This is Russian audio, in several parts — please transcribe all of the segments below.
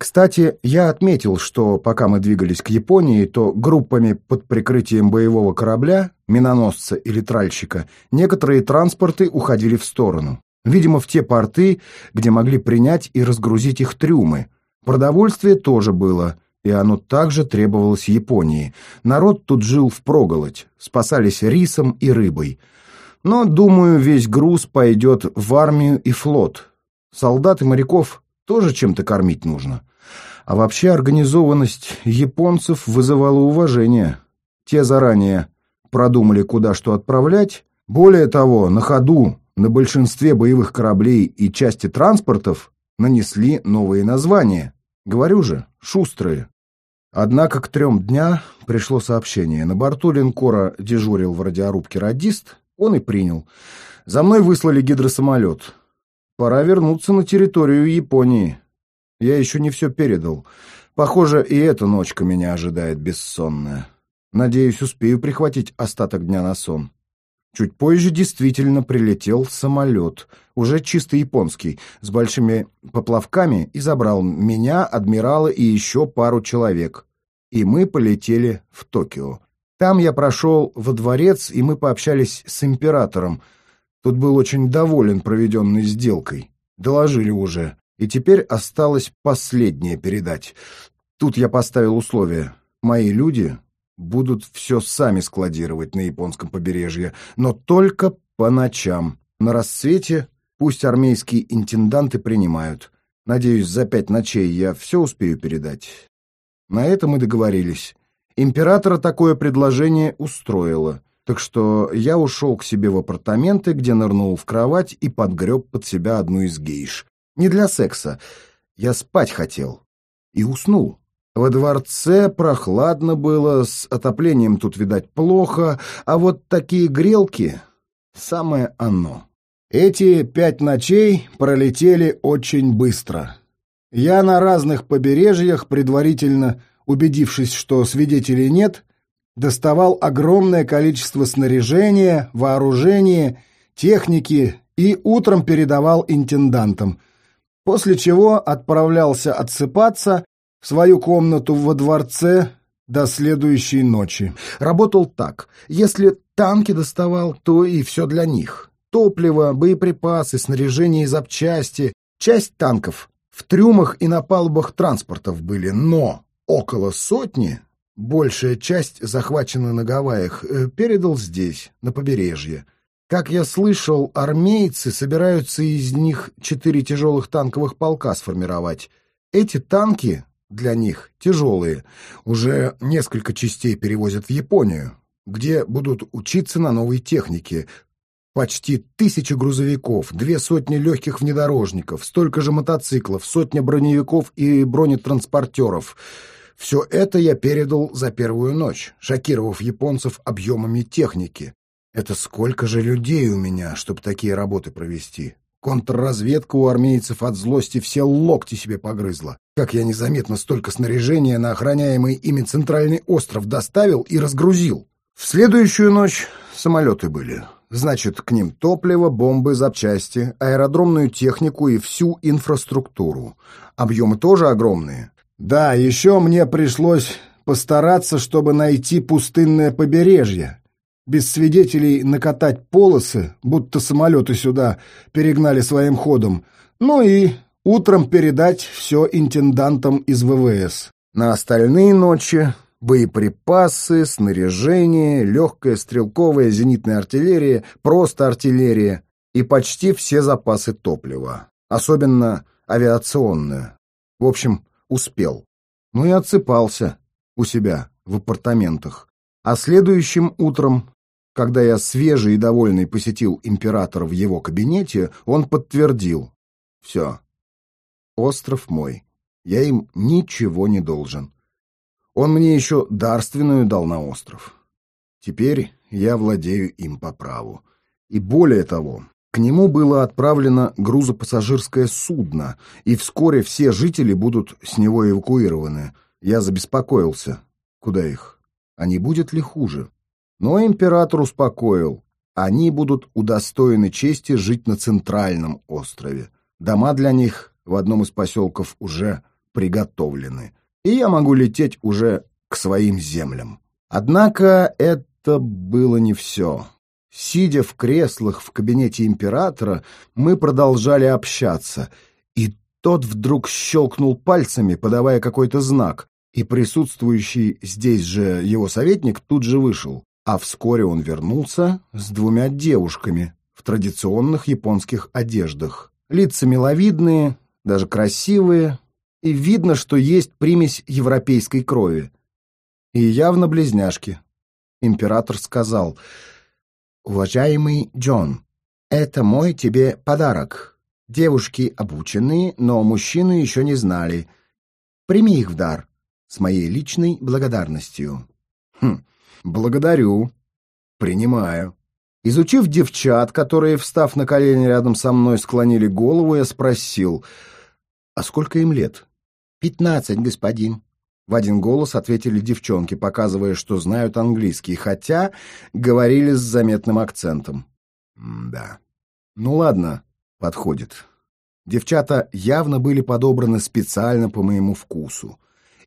Кстати, я отметил, что пока мы двигались к Японии, то группами под прикрытием боевого корабля, миноносца или тральщика, некоторые транспорты уходили в сторону. Видимо, в те порты, где могли принять и разгрузить их трюмы. Продовольствие тоже было, и оно также требовалось Японии. Народ тут жил впроголодь, спасались рисом и рыбой. Но, думаю, весь груз пойдет в армию и флот. Солдат и моряков тоже чем-то кормить нужно. А вообще организованность японцев вызывала уважение. Те заранее продумали, куда что отправлять. Более того, на ходу на большинстве боевых кораблей и части транспортов нанесли новые названия. Говорю же, шустрые. Однако к трем дня пришло сообщение. На борту линкора дежурил в радиорубке радист, он и принял. За мной выслали гидросамолет. Пора вернуться на территорию Японии. Я еще не все передал. Похоже, и эта ночка меня ожидает бессонная. Надеюсь, успею прихватить остаток дня на сон. Чуть позже действительно прилетел самолет, уже чисто японский, с большими поплавками, и забрал меня, адмирала и еще пару человек. И мы полетели в Токио. Там я прошел во дворец, и мы пообщались с императором. Тут был очень доволен проведенной сделкой. Доложили уже. И теперь осталось последнее передать. Тут я поставил условие. Мои люди будут все сами складировать на японском побережье, но только по ночам. На рассвете пусть армейские интенданты принимают. Надеюсь, за пять ночей я все успею передать. На это мы договорились. Императора такое предложение устроило, так что я ушел к себе в апартаменты, где нырнул в кровать и подгреб под себя одну из гейш. Не для секса. Я спать хотел. И уснул. Во дворце прохладно было, с отоплением тут, видать, плохо, а вот такие грелки — самое оно. Эти пять ночей пролетели очень быстро. Я на разных побережьях, предварительно убедившись, что свидетелей нет, доставал огромное количество снаряжения, вооружения, техники и утром передавал интендантам — после чего отправлялся отсыпаться в свою комнату во дворце до следующей ночи. Работал так. Если танки доставал, то и все для них. Топливо, боеприпасы, снаряжение и запчасти. Часть танков в трюмах и на палубах транспортов были, но около сотни, большая часть захвачена на Гавайях, э, передал здесь, на побережье. Как я слышал, армейцы собираются из них четыре тяжелых танковых полка сформировать. Эти танки для них тяжелые. Уже несколько частей перевозят в Японию, где будут учиться на новой технике. Почти тысяча грузовиков, две сотни легких внедорожников, столько же мотоциклов, сотня броневиков и бронетранспортеров. Все это я передал за первую ночь, шокировав японцев объемами техники. Это сколько же людей у меня, чтобы такие работы провести? Контрразведка у армейцев от злости все локти себе погрызла. Как я незаметно столько снаряжения на охраняемый ими центральный остров доставил и разгрузил. В следующую ночь самолеты были. Значит, к ним топливо, бомбы, запчасти, аэродромную технику и всю инфраструктуру. Объемы тоже огромные. Да, еще мне пришлось постараться, чтобы найти пустынное побережье, без свидетелей накатать полосы, будто самолеты сюда перегнали своим ходом, ну и утром передать все интендантам из ВВС. На остальные ночи боеприпасы, снаряжение, легкая стрелковая зенитная артиллерия, просто артиллерия и почти все запасы топлива, особенно авиационную. В общем, успел. Ну и отсыпался у себя в апартаментах. А следующим утром когда я свежий и довольный посетил императора в его кабинете, он подтвердил. Все. Остров мой. Я им ничего не должен. Он мне еще дарственную дал на остров. Теперь я владею им по праву. И более того, к нему было отправлено грузопассажирское судно, и вскоре все жители будут с него эвакуированы. Я забеспокоился. Куда их? А не будет ли хуже? Но император успокоил. Они будут удостоены чести жить на центральном острове. Дома для них в одном из поселков уже приготовлены, и я могу лететь уже к своим землям. Однако это было не все. Сидя в креслах в кабинете императора, мы продолжали общаться, и тот вдруг щелкнул пальцами, подавая какой-то знак, и присутствующий здесь же его советник тут же вышел, а вскоре он вернулся с двумя девушками в традиционных японских одеждах. Лица миловидные, даже красивые, и видно, что есть примесь европейской крови. И явно близняшки. Император сказал, «Уважаемый Джон, это мой тебе подарок. Девушки обучены, но мужчины еще не знали. Прими их в дар с моей личной благодарностью». «Хм, благодарю. Принимаю». Изучив девчат, которые, встав на колени рядом со мной, склонили голову, я спросил, «А сколько им лет?» «Пятнадцать, господин». В один голос ответили девчонки, показывая, что знают английский, хотя говорили с заметным акцентом. «Да. Ну ладно, подходит». Девчата явно были подобраны специально по моему вкусу.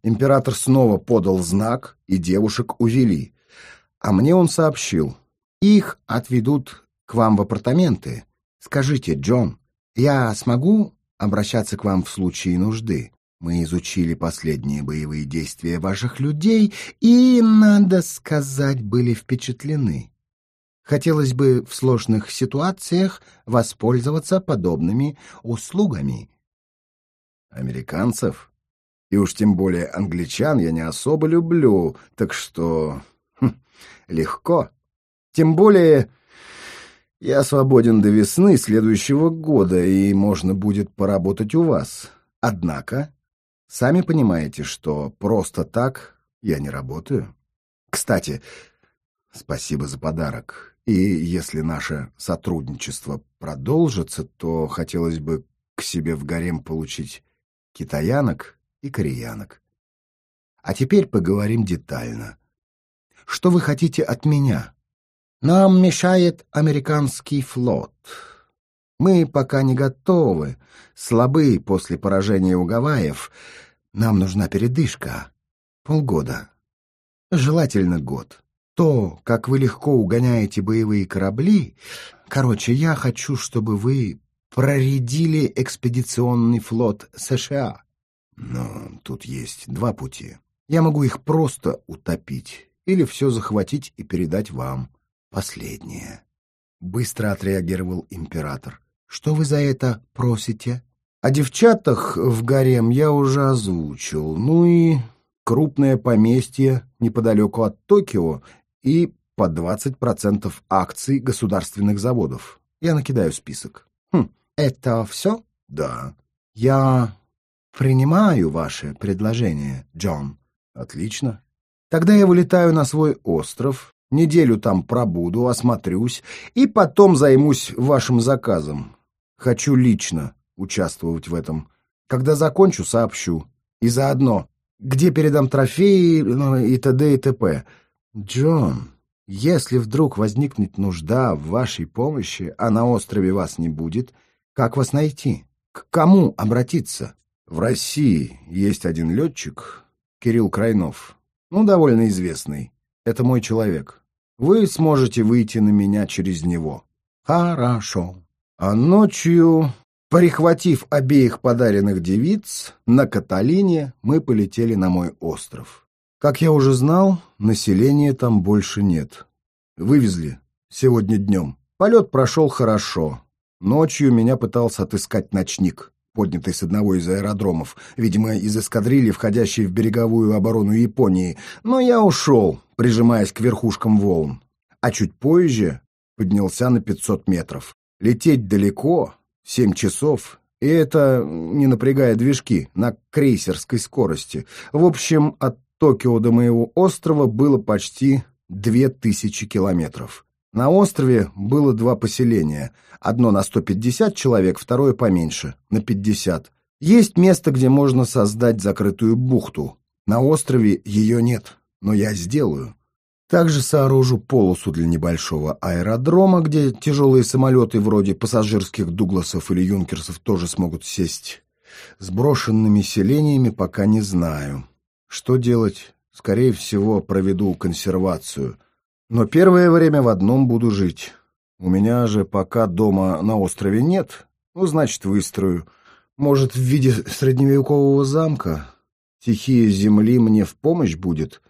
Император снова подал знак, и девушек увели. А мне он сообщил. Их отведут к вам в апартаменты. Скажите, Джон, я смогу обращаться к вам в случае нужды? Мы изучили последние боевые действия ваших людей и, надо сказать, были впечатлены. Хотелось бы в сложных ситуациях воспользоваться подобными услугами. Американцев? И уж тем более англичан я не особо люблю, так что... Легко. Тем более я свободен до весны следующего года, и можно будет поработать у вас. Однако, сами понимаете, что просто так я не работаю. Кстати, спасибо за подарок. И если наше сотрудничество продолжится, то хотелось бы к себе в гарем получить китаянок и кореянок. А теперь поговорим детально. Что вы хотите от меня? Нам мешает американский флот. Мы пока не готовы, слабы после поражения у Гавайев. Нам нужна передышка. Полгода. Желательно год. То, как вы легко угоняете боевые корабли... Короче, я хочу, чтобы вы проредили экспедиционный флот США. Но тут есть два пути. Я могу их просто утопить или все захватить и передать вам. Последнее. Быстро отреагировал император. Что вы за это просите? О девчатах в гарем я уже озвучил. Ну и крупное поместье неподалеку от Токио и по 20% акций государственных заводов. Я накидаю список. Хм, это все? Да. Я принимаю ваше предложение, Джон. Отлично. Тогда я вылетаю на свой остров, Неделю там пробуду, осмотрюсь и потом займусь вашим заказом. Хочу лично участвовать в этом. Когда закончу, сообщу. И заодно, где передам трофеи ну, и т.д. и т.п. Джон, если вдруг возникнет нужда в вашей помощи, а на острове вас не будет, как вас найти? К кому обратиться? В России есть один летчик, Кирилл Крайнов. Ну, довольно известный. Это мой человек. Вы сможете выйти на меня через него. Хорошо. А ночью, прихватив обеих подаренных девиц, на Каталине мы полетели на мой остров. Как я уже знал, населения там больше нет. Вывезли сегодня днем. Полет прошел хорошо. Ночью меня пытался отыскать ночник, поднятый с одного из аэродромов, видимо, из эскадрильи, входящей в береговую оборону Японии, но я ушел, прижимаясь к верхушкам волн. А чуть позже поднялся на 500 метров. Лететь далеко, 7 часов, и это, не напрягая движки, на крейсерской скорости. В общем, от Токио до моего острова было почти 2000 километров. На острове было два поселения. Одно на 150 человек, второе поменьше, на 50. Есть место, где можно создать закрытую бухту. На острове ее нет но я сделаю. Также сооружу полосу для небольшого аэродрома, где тяжелые самолеты вроде пассажирских Дугласов или Юнкерсов тоже смогут сесть. С брошенными селениями пока не знаю. Что делать? Скорее всего, проведу консервацию. Но первое время в одном буду жить. У меня же пока дома на острове нет, ну, значит, выстрою. Может, в виде средневекового замка? Стихия земли мне в помощь будет?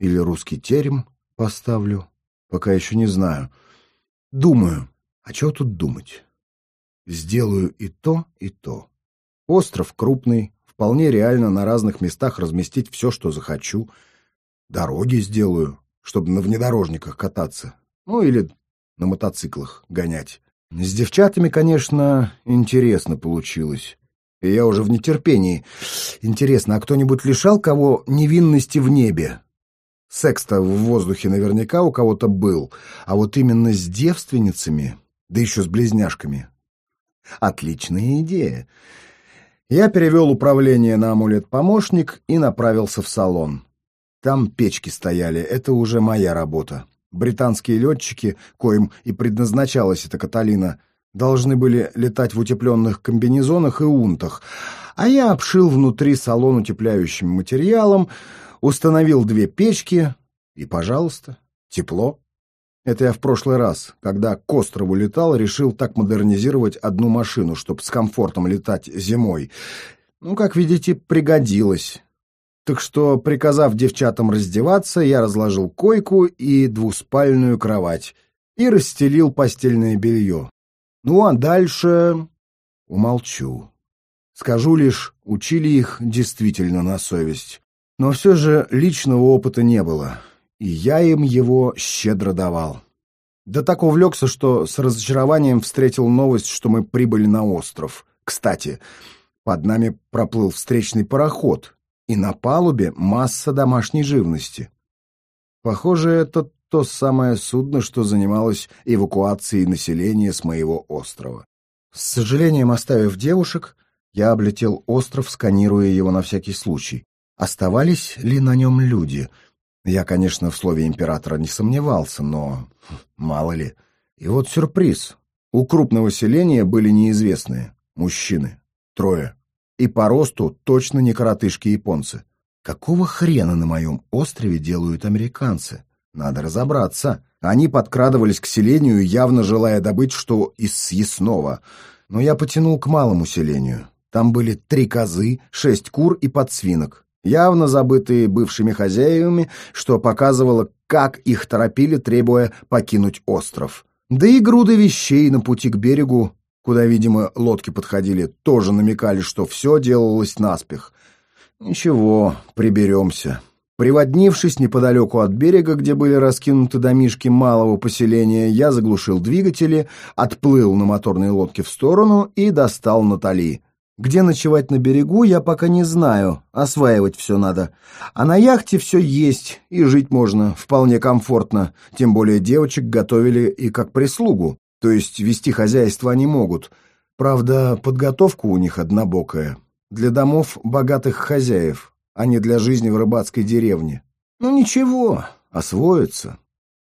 Или русский терем поставлю? Пока еще не знаю. Думаю. А чего тут думать? Сделаю и то, и то. Остров крупный, вполне реально на разных местах разместить все, что захочу. Дороги сделаю, чтобы на внедорожниках кататься. Ну, или на мотоциклах гонять. С девчатами, конечно, интересно получилось. И я уже в нетерпении. Интересно, а кто-нибудь лишал кого невинности в небе? Секс-то в воздухе наверняка у кого-то был, а вот именно с девственницами, да еще с близняшками. Отличная идея. Я перевел управление на амулет-помощник и направился в салон. Там печки стояли, это уже моя работа. Британские летчики, коим и предназначалась эта Каталина, должны были летать в утепленных комбинезонах и унтах, а я обшил внутри салон утепляющим материалом, установил две печки, и, пожалуйста, тепло. Это я в прошлый раз, когда к острову летал, решил так модернизировать одну машину, чтобы с комфортом летать зимой. Ну, как видите, пригодилось. Так что, приказав девчатам раздеваться, я разложил койку и двуспальную кровать и расстелил постельное белье. Ну, а дальше... Умолчу. Скажу лишь, учили их действительно на совесть. Но все же личного опыта не было, и я им его щедро давал. Да так увлекся, что с разочарованием встретил новость, что мы прибыли на остров. Кстати, под нами проплыл встречный пароход, и на палубе масса домашней живности. Похоже, это то самое судно, что занималось эвакуацией населения с моего острова. С сожалением оставив девушек, я облетел остров, сканируя его на всякий случай. Оставались ли на нем люди? Я, конечно, в слове императора не сомневался, но мало ли. И вот сюрприз. У крупного селения были неизвестные мужчины. Трое и по росту точно не коротышки-японцы. Какого хрена на моем острове делают американцы? Надо разобраться. Они подкрадывались к селению, явно желая добыть что из съестного. Но я потянул к малому селению. Там были три козы, шесть кур и подсвинок. Явно забытые бывшими хозяевами, что показывало, как их торопили, требуя покинуть остров. Да и груды вещей на пути к берегу куда, видимо, лодки подходили, тоже намекали, что все делалось наспех. Ничего, приберемся. Приводнившись неподалеку от берега, где были раскинуты домишки малого поселения, я заглушил двигатели, отплыл на моторной лодке в сторону и достал Натали. Где ночевать на берегу, я пока не знаю, осваивать все надо. А на яхте все есть, и жить можно вполне комфортно, тем более девочек готовили и как прислугу. То есть вести хозяйство они могут. Правда, подготовка у них однобокая. Для домов богатых хозяев, а не для жизни в рыбацкой деревне. Ну ничего, освоятся.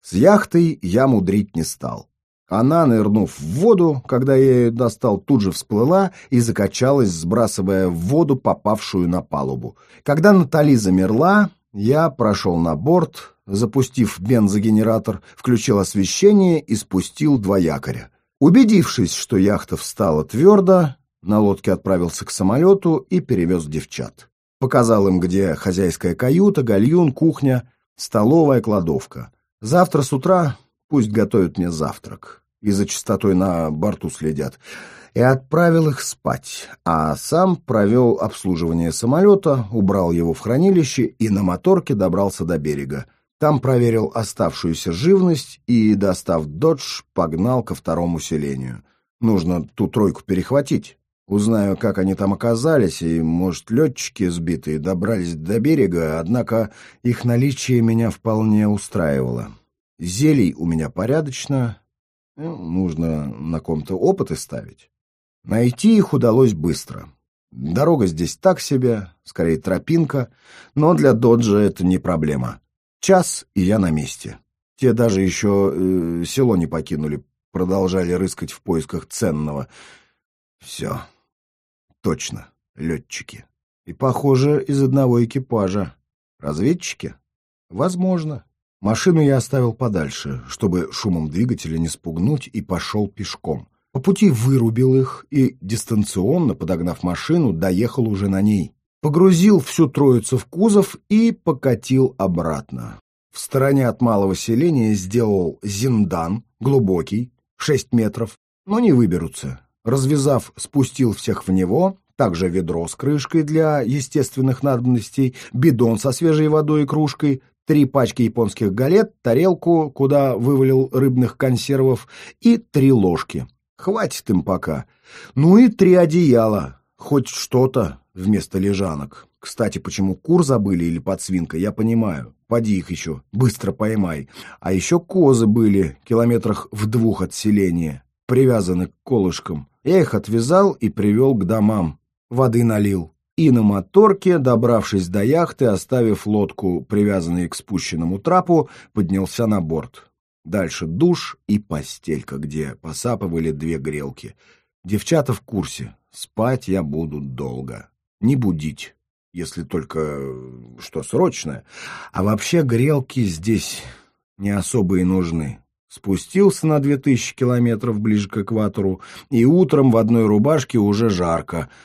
С яхтой я мудрить не стал. Она, нырнув в воду, когда я ее достал, тут же всплыла и закачалась, сбрасывая в воду попавшую на палубу. Когда Натали замерла, я прошел на борт, запустив бензогенератор, включил освещение и спустил два якоря. Убедившись, что яхта встала твердо, на лодке отправился к самолету и перевез девчат. Показал им, где хозяйская каюта, гальюн, кухня, столовая, кладовка. Завтра с утра пусть готовят мне завтрак. И за чистотой на борту следят и отправил их спать, а сам провел обслуживание самолета, убрал его в хранилище и на моторке добрался до берега. Там проверил оставшуюся живность и, достав додж, погнал ко второму селению. Нужно ту тройку перехватить. Узнаю, как они там оказались, и, может, летчики сбитые добрались до берега, однако их наличие меня вполне устраивало. Зелий у меня порядочно, ну, нужно на ком-то опыты ставить. Найти их удалось быстро. Дорога здесь так себе, скорее тропинка, но для Доджа это не проблема. Час, и я на месте. Те даже еще э, село не покинули, продолжали рыскать в поисках ценного. Все. Точно. летчики. И, похоже, из одного экипажа. Разведчики? Возможно. Машину я оставил подальше, чтобы шумом двигателя не спугнуть, и пошел пешком. По пути вырубил их и, дистанционно подогнав машину, доехал уже на ней. Погрузил всю троицу в кузов и покатил обратно. В стороне от малого селения сделал зиндан, глубокий, 6 метров, но не выберутся. Развязав, спустил всех в него, также ведро с крышкой для естественных надобностей, бидон со свежей водой и кружкой, три пачки японских галет, тарелку, куда вывалил рыбных консервов, и три ложки. Хватит им пока. Ну и три одеяла, хоть что-то вместо лежанок. Кстати, почему кур забыли или подсвинка, я понимаю. Поди их еще, быстро поймай. А еще козы были, километрах в двух от селения, привязаны к колышкам. Я их отвязал и привел к домам. Воды налил и на моторке, добравшись до яхты, оставив лодку, привязанной к спущенному трапу, поднялся на борт. Дальше душ и постелька, где посапывали две грелки. Девчата в курсе. Спать я буду долго. Не будить, если только что срочное. А вообще грелки здесь не особо и нужны. Спустился на две тысячи километров ближе к экватору, и утром в одной рубашке уже жарко —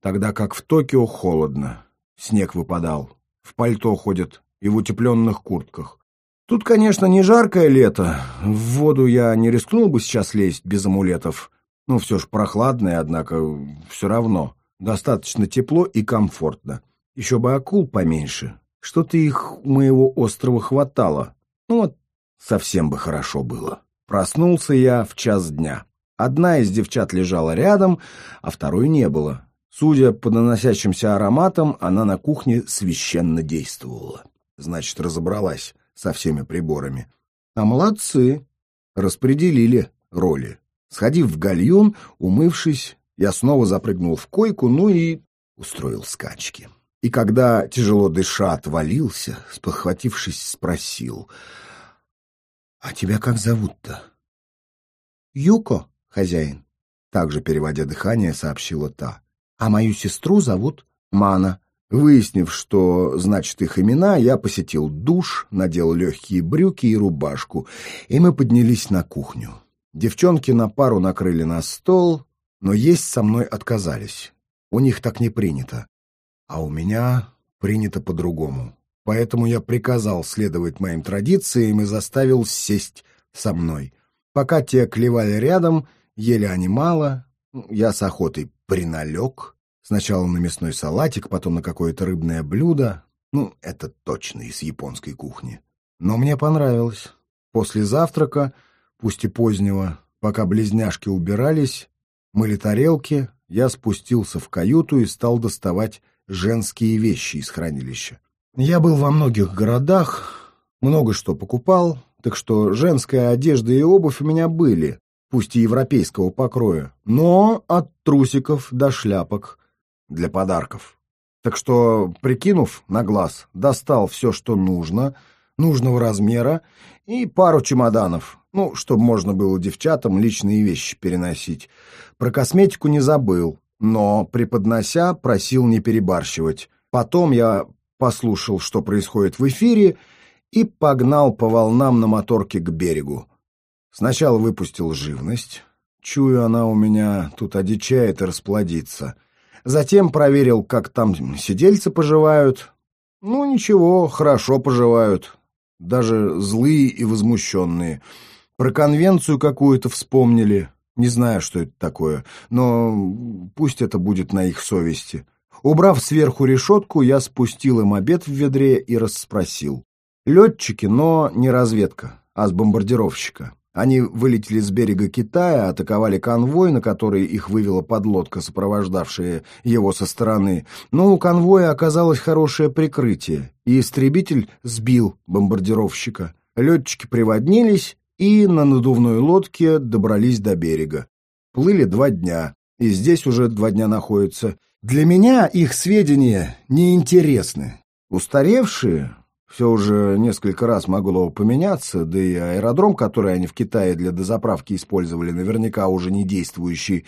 тогда как в Токио холодно. Снег выпадал, в пальто ходят и в утепленных куртках. Тут, конечно, не жаркое лето, в воду я не рискнул бы сейчас лезть без амулетов. Ну, все ж прохладное, однако все равно. Достаточно тепло и комфортно. Еще бы акул поменьше. Что-то их у моего острова хватало. Ну вот, совсем бы хорошо было. Проснулся я в час дня. Одна из девчат лежала рядом, а второй не было. Судя по наносящимся ароматам, она на кухне священно действовала. Значит, разобралась со всеми приборами. А молодцы, распределили роли. Сходив в гальюн, умывшись, я снова запрыгнул в койку, ну и устроил скачки. И когда, тяжело дыша, отвалился, спохватившись, спросил, «А тебя как зовут-то?» «Юко, хозяин», — также переводя дыхание, сообщила та а мою сестру зовут Мана. Выяснив, что значит их имена, я посетил душ, надел легкие брюки и рубашку, и мы поднялись на кухню. Девчонки на пару накрыли на стол, но есть со мной отказались. У них так не принято. А у меня принято по-другому. Поэтому я приказал следовать моим традициям и заставил сесть со мной. Пока те клевали рядом, ели они мало, я с охотой приналег. Сначала на мясной салатик, потом на какое-то рыбное блюдо. Ну, это точно из японской кухни. Но мне понравилось. После завтрака, пусть и позднего, пока близняшки убирались, мыли тарелки, я спустился в каюту и стал доставать женские вещи из хранилища. Я был во многих городах, много что покупал, так что женская одежда и обувь у меня были, пусть и европейского покроя, но от трусиков до шляпок для подарков. Так что, прикинув на глаз, достал все, что нужно, нужного размера, и пару чемоданов, ну, чтобы можно было девчатам личные вещи переносить. Про косметику не забыл, но, преподнося, просил не перебарщивать. Потом я послушал, что происходит в эфире, и погнал по волнам на моторке к берегу. Сначала выпустил живность. Чую, она у меня тут одичает и расплодится. Затем проверил, как там сидельцы поживают. Ну, ничего, хорошо поживают. Даже злые и возмущенные. Про конвенцию какую-то вспомнили. Не знаю, что это такое, но пусть это будет на их совести. Убрав сверху решетку, я спустил им обед в ведре и расспросил. Летчики, но не разведка, а с бомбардировщика. Они вылетели с берега Китая, атаковали конвой, на который их вывела подлодка, сопровождавшая его со стороны. Но у конвоя оказалось хорошее прикрытие, и истребитель сбил бомбардировщика. Летчики приводнились и на надувной лодке добрались до берега. Плыли два дня, и здесь уже два дня находятся. Для меня их сведения неинтересны. Устаревшие, все уже несколько раз могло поменяться, да и аэродром, который они в Китае для дозаправки использовали, наверняка уже не действующий.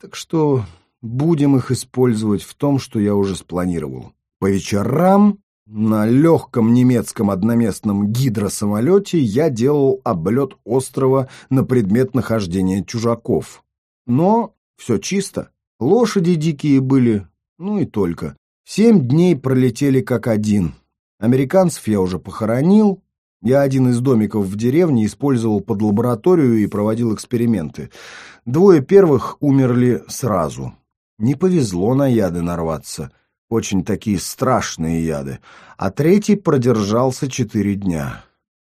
Так что будем их использовать в том, что я уже спланировал. По вечерам на легком немецком одноместном гидросамолете я делал облет острова на предмет нахождения чужаков. Но все чисто. Лошади дикие были, ну и только. Семь дней пролетели как один. Американцев я уже похоронил. Я один из домиков в деревне использовал под лабораторию и проводил эксперименты. Двое первых умерли сразу. Не повезло на яды нарваться. Очень такие страшные яды. А третий продержался четыре дня.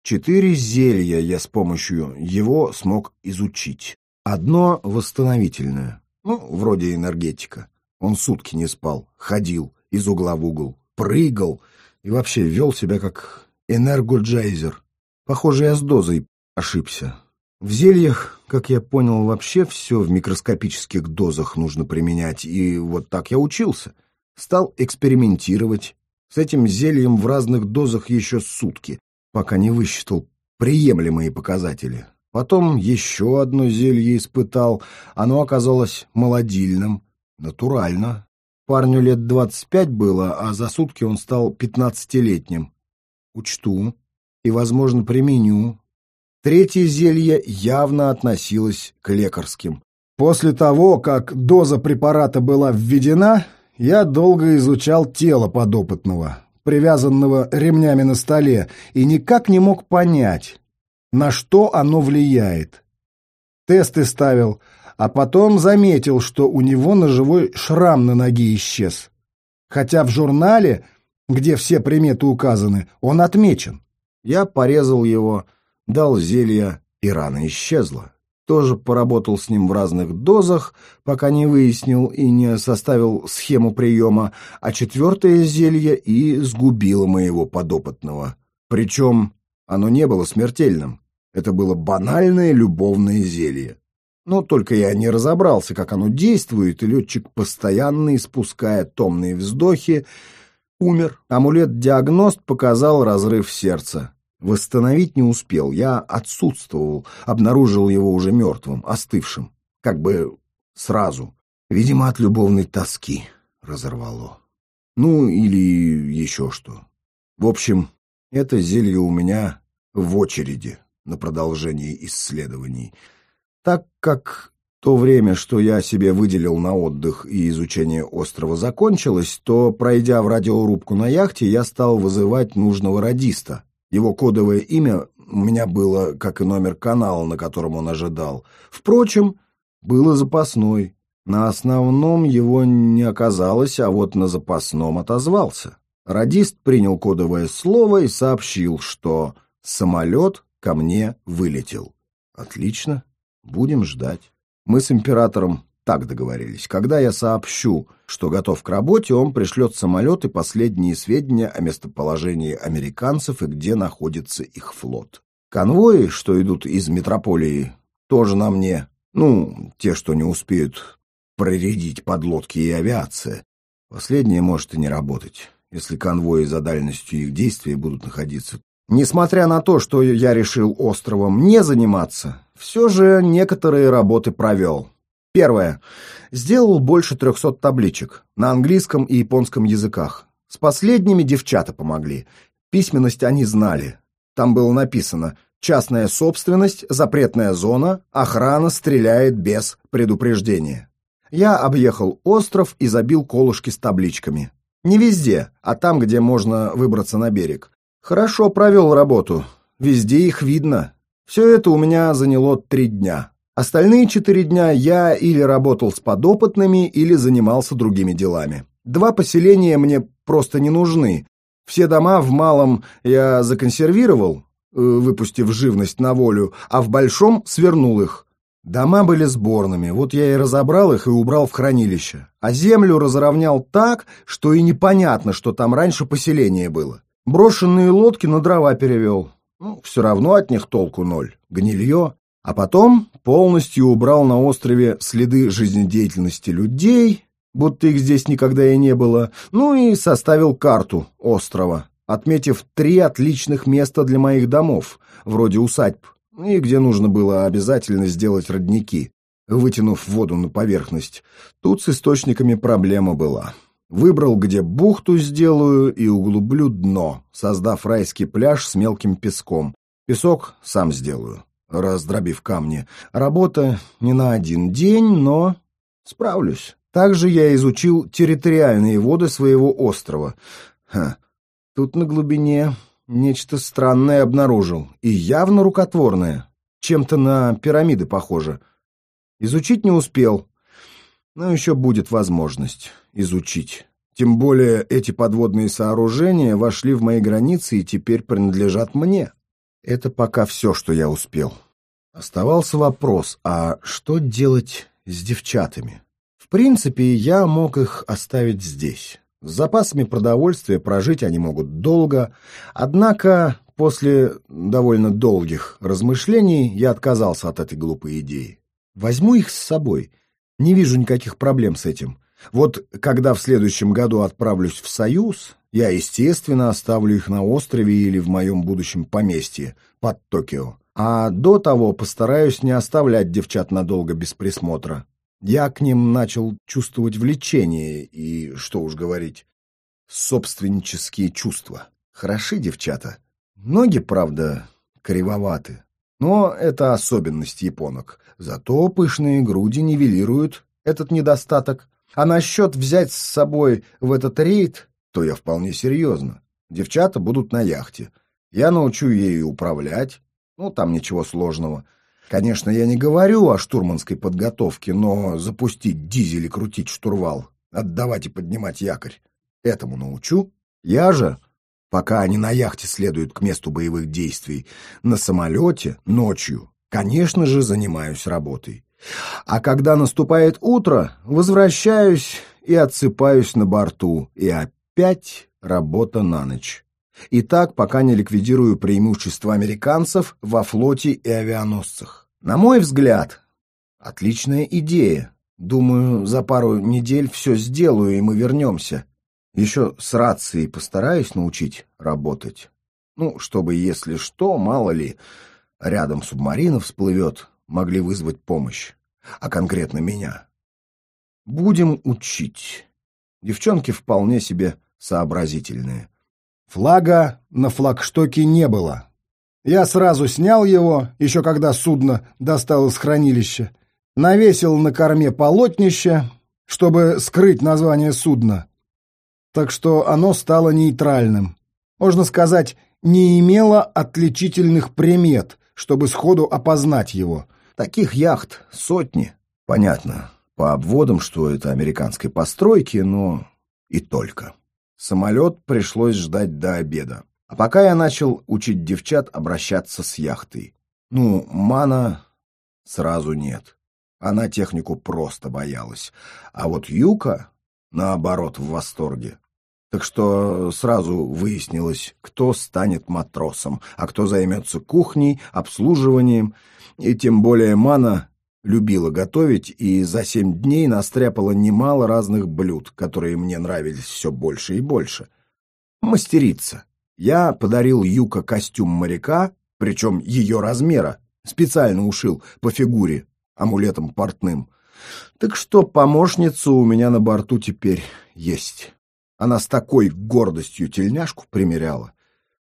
Четыре зелья я с помощью его смог изучить. Одно восстановительное, ну, вроде энергетика. Он сутки не спал, ходил из угла в угол, прыгал и вообще вел себя как энергоджайзер. Похоже, я с дозой ошибся. В зельях, как я понял, вообще все в микроскопических дозах нужно применять, и вот так я учился. Стал экспериментировать с этим зельем в разных дозах еще сутки, пока не высчитал приемлемые показатели. Потом еще одно зелье испытал, оно оказалось молодильным, натурально. Парню лет двадцать пять было, а за сутки он стал пятнадцатилетним. Учту и, возможно, применю. Третье зелье явно относилось к лекарским. После того, как доза препарата была введена, я долго изучал тело подопытного, привязанного ремнями на столе, и никак не мог понять, на что оно влияет. Тесты ставил, а потом заметил, что у него ножевой шрам на ноге исчез. Хотя в журнале, где все приметы указаны, он отмечен. Я порезал его, дал зелье, и рана исчезла. Тоже поработал с ним в разных дозах, пока не выяснил и не составил схему приема, а четвертое зелье и сгубило моего подопытного. Причем оно не было смертельным. Это было банальное любовное зелье. Но только я не разобрался, как оно действует, и летчик, постоянно испуская томные вздохи, умер. Амулет-диагност показал разрыв сердца. Восстановить не успел, я отсутствовал, обнаружил его уже мертвым, остывшим, как бы сразу. Видимо, от любовной тоски разорвало. Ну, или еще что. В общем, это зелье у меня в очереди на продолжение исследований — так как то время, что я себе выделил на отдых и изучение острова закончилось, то, пройдя в радиорубку на яхте, я стал вызывать нужного радиста. Его кодовое имя у меня было, как и номер канала, на котором он ожидал. Впрочем, было запасной. На основном его не оказалось, а вот на запасном отозвался. Радист принял кодовое слово и сообщил, что самолет ко мне вылетел. Отлично. Будем ждать. Мы с императором так договорились. Когда я сообщу, что готов к работе, он пришлет самолет и последние сведения о местоположении американцев и где находится их флот. Конвои, что идут из метрополии, тоже на мне. Ну, те, что не успеют проредить подлодки и авиация. Последнее может и не работать, если конвои за дальностью их действия будут находиться Несмотря на то, что я решил островом не заниматься, все же некоторые работы провел. Первое. Сделал больше трехсот табличек на английском и японском языках. С последними девчата помогли. Письменность они знали. Там было написано «Частная собственность, запретная зона, охрана стреляет без предупреждения». Я объехал остров и забил колышки с табличками. Не везде, а там, где можно выбраться на берег. Хорошо провел работу. Везде их видно. Все это у меня заняло три дня. Остальные четыре дня я или работал с подопытными, или занимался другими делами. Два поселения мне просто не нужны. Все дома в малом я законсервировал, э, выпустив живность на волю, а в большом свернул их. Дома были сборными, вот я и разобрал их и убрал в хранилище. А землю разровнял так, что и непонятно, что там раньше поселение было. Брошенные лодки на дрова перевел. Ну, все равно от них толку ноль. Гнилье. А потом полностью убрал на острове следы жизнедеятельности людей, будто их здесь никогда и не было, ну и составил карту острова, отметив три отличных места для моих домов, вроде усадьб, и где нужно было обязательно сделать родники. вытянув воду на поверхность. Тут с источниками проблема была. Выбрал, где бухту сделаю и углублю дно, создав райский пляж с мелким песком. Песок сам сделаю, раздробив камни. Работа не на один день, но справлюсь. Также я изучил территориальные воды своего острова. Ха, тут на глубине нечто странное обнаружил, и явно рукотворное. Чем-то на пирамиды похоже. Изучить не успел, но еще будет возможность изучить. Тем более эти подводные сооружения вошли в мои границы и теперь принадлежат мне. Это пока все, что я успел. Оставался вопрос, а что делать с девчатами? В принципе, я мог их оставить здесь. С запасами продовольствия прожить они могут долго, однако после довольно долгих размышлений я отказался от этой глупой идеи. Возьму их с собой. Не вижу никаких проблем с этим. Вот когда в следующем году отправлюсь в Союз, я, естественно, оставлю их на острове или в моем будущем поместье под Токио. А до того постараюсь не оставлять девчат надолго без присмотра. Я к ним начал чувствовать влечение и, что уж говорить, собственнические чувства. Хороши девчата. Ноги, правда, кривоваты. Но это особенность японок. Зато пышные груди нивелируют этот недостаток. А насчет взять с собой в этот рейд, то я вполне серьезно. Девчата будут на яхте. Я научу ею управлять. Ну, там ничего сложного. Конечно, я не говорю о штурманской подготовке, но запустить дизель и крутить штурвал, отдавать и поднимать якорь, этому научу. Я же, пока они на яхте следуют к месту боевых действий, на самолете, ночью, конечно же, занимаюсь работой. А когда наступает утро, возвращаюсь и отсыпаюсь на борту, и опять работа на ночь. И так, пока не ликвидирую преимущества американцев во флоте и авианосцах. На мой взгляд, отличная идея. Думаю, за пару недель все сделаю, и мы вернемся. Еще с рацией постараюсь научить работать. Ну, чтобы, если что, мало ли, рядом субмарина всплывет, могли вызвать помощь, а конкретно меня. Будем учить. Девчонки вполне себе сообразительные. Флага на флагштоке не было. Я сразу снял его, еще когда судно достал из хранилища, навесил на корме полотнище, чтобы скрыть название судна. Так что оно стало нейтральным. Можно сказать, не имело отличительных примет, чтобы сходу опознать его. Таких яхт сотни. Понятно, по обводам, что это американской постройки, но и только. Самолет пришлось ждать до обеда. А пока я начал учить девчат обращаться с яхтой. Ну, Мана сразу нет. Она технику просто боялась. А вот Юка, наоборот, в восторге. Так что сразу выяснилось, кто станет матросом, а кто займется кухней, обслуживанием и тем более Мана любила готовить и за семь дней настряпала немало разных блюд, которые мне нравились все больше и больше. Мастерица. Я подарил Юка костюм моряка, причем ее размера, специально ушил по фигуре амулетом портным. Так что помощница у меня на борту теперь есть. Она с такой гордостью тельняшку примеряла,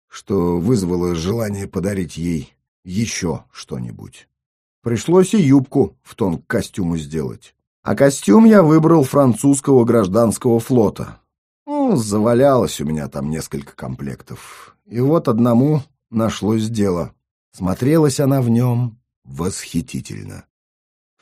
что вызвало желание подарить ей еще что-нибудь. Пришлось и юбку в тон к костюму сделать. А костюм я выбрал французского гражданского флота. Ну, завалялось у меня там несколько комплектов. И вот одному нашлось дело. Смотрелась она в нем восхитительно.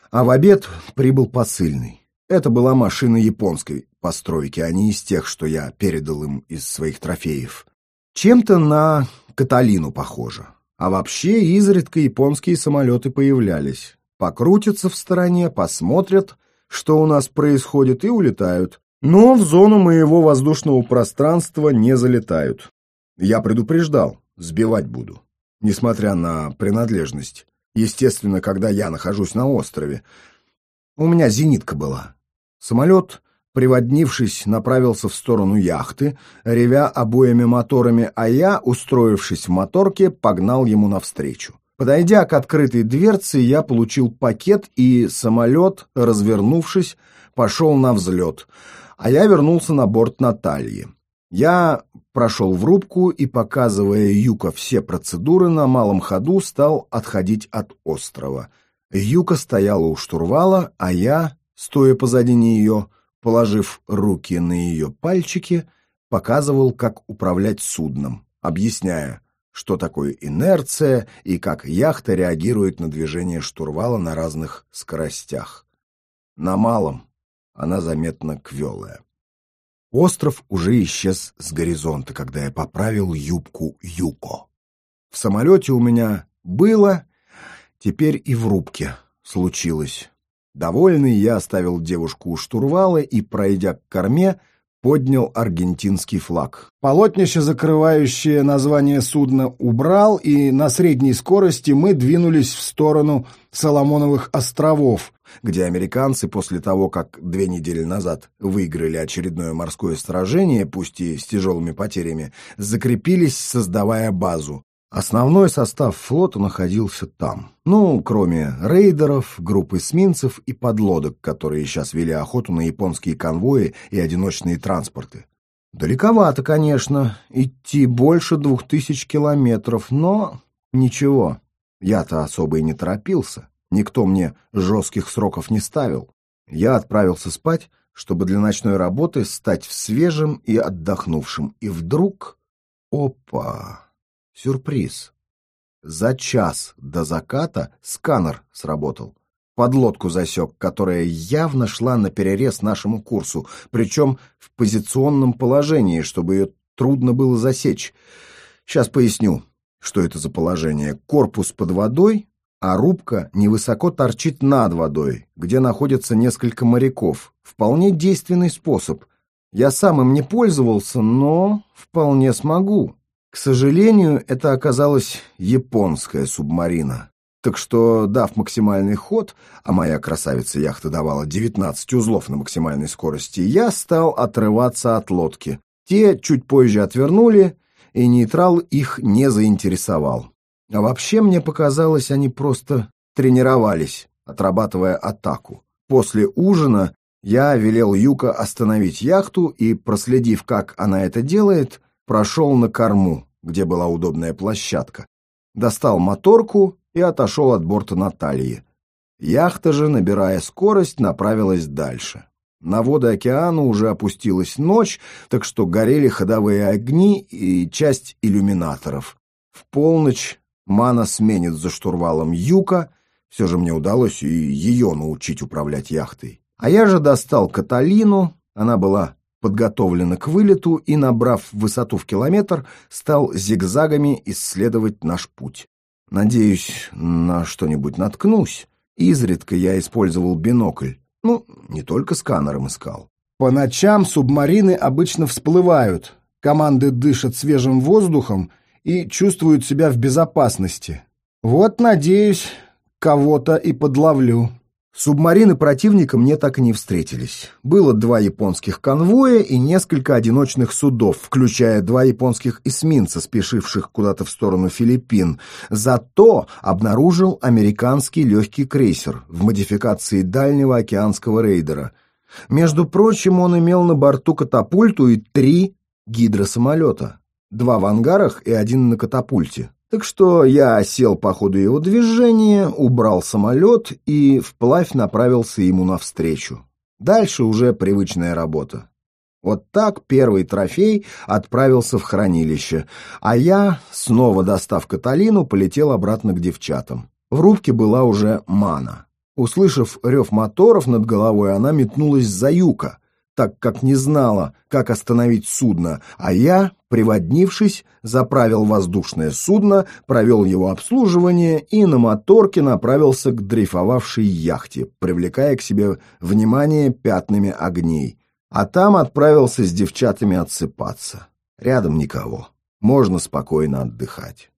А в обед прибыл посыльный. Это была машина японской постройки, а не из тех, что я передал им из своих трофеев. Чем-то на Каталину похоже. А вообще изредка японские самолеты появлялись. Покрутятся в стороне, посмотрят, что у нас происходит, и улетают. Но в зону моего воздушного пространства не залетают. Я предупреждал, сбивать буду. Несмотря на принадлежность. Естественно, когда я нахожусь на острове. У меня зенитка была. Самолет приводнившись, направился в сторону яхты, ревя обоими моторами, а я, устроившись в моторке, погнал ему навстречу. Подойдя к открытой дверце, я получил пакет, и самолет, развернувшись, пошел на взлет, а я вернулся на борт Натальи. Я прошел в рубку и, показывая Юка все процедуры, на малом ходу стал отходить от острова. Юка стояла у штурвала, а я, стоя позади нее, положив руки на ее пальчики, показывал, как управлять судном, объясняя, что такое инерция и как яхта реагирует на движение штурвала на разных скоростях. На малом она заметно квелая. Остров уже исчез с горизонта, когда я поправил юбку Юко. В самолете у меня было, теперь и в рубке случилось. Довольный, я оставил девушку у штурвала и, пройдя к корме, поднял аргентинский флаг. Полотнище, закрывающее название судна, убрал, и на средней скорости мы двинулись в сторону Соломоновых островов, где американцы после того, как две недели назад выиграли очередное морское сражение, пусть и с тяжелыми потерями, закрепились, создавая базу. Основной состав флота находился там. Ну, кроме рейдеров, группы эсминцев и подлодок, которые сейчас вели охоту на японские конвои и одиночные транспорты. Далековато, конечно, идти больше двух тысяч километров, но ничего. Я-то особо и не торопился. Никто мне жестких сроков не ставил. Я отправился спать, чтобы для ночной работы стать свежим и отдохнувшим. И вдруг... Опа! Сюрприз. За час до заката сканер сработал. Подлодку засек, которая явно шла на перерез нашему курсу, причем в позиционном положении, чтобы ее трудно было засечь. Сейчас поясню, что это за положение. Корпус под водой, а рубка невысоко торчит над водой, где находятся несколько моряков. Вполне действенный способ. Я сам им не пользовался, но вполне смогу. К сожалению, это оказалась японская субмарина. Так что, дав максимальный ход, а моя красавица-яхта давала 19 узлов на максимальной скорости, я стал отрываться от лодки. Те чуть позже отвернули, и нейтрал их не заинтересовал. А вообще, мне показалось, они просто тренировались, отрабатывая атаку. После ужина я велел Юка остановить яхту и, проследив, как она это делает, прошел на корму, где была удобная площадка, достал моторку и отошел от борта Натальи. Яхта же, набирая скорость, направилась дальше. На воды океана уже опустилась ночь, так что горели ходовые огни и часть иллюминаторов. В полночь Мана сменит за штурвалом Юка, все же мне удалось и ее научить управлять яхтой. А я же достал Каталину, она была подготовлена к вылету и, набрав высоту в километр, стал зигзагами исследовать наш путь. Надеюсь, на что-нибудь наткнусь. Изредка я использовал бинокль. Ну, не только сканером искал. По ночам субмарины обычно всплывают. Команды дышат свежим воздухом и чувствуют себя в безопасности. Вот, надеюсь, кого-то и подловлю. Субмарины противника мне так и не встретились. Было два японских конвоя и несколько одиночных судов, включая два японских эсминца, спешивших куда-то в сторону Филиппин. Зато обнаружил американский легкий крейсер в модификации дальнего океанского рейдера. Между прочим, он имел на борту катапульту и три гидросамолета. Два в ангарах и один на катапульте. Так что я сел по ходу его движения, убрал самолет и вплавь направился ему навстречу. Дальше уже привычная работа. Вот так первый трофей отправился в хранилище, а я, снова достав Каталину, полетел обратно к девчатам. В рубке была уже мана. Услышав рев моторов над головой, она метнулась за юка, так как не знала, как остановить судно, а я, приводнившись, заправил воздушное судно, провел его обслуживание и на моторке направился к дрейфовавшей яхте, привлекая к себе внимание пятнами огней. А там отправился с девчатами отсыпаться. Рядом никого. Можно спокойно отдыхать.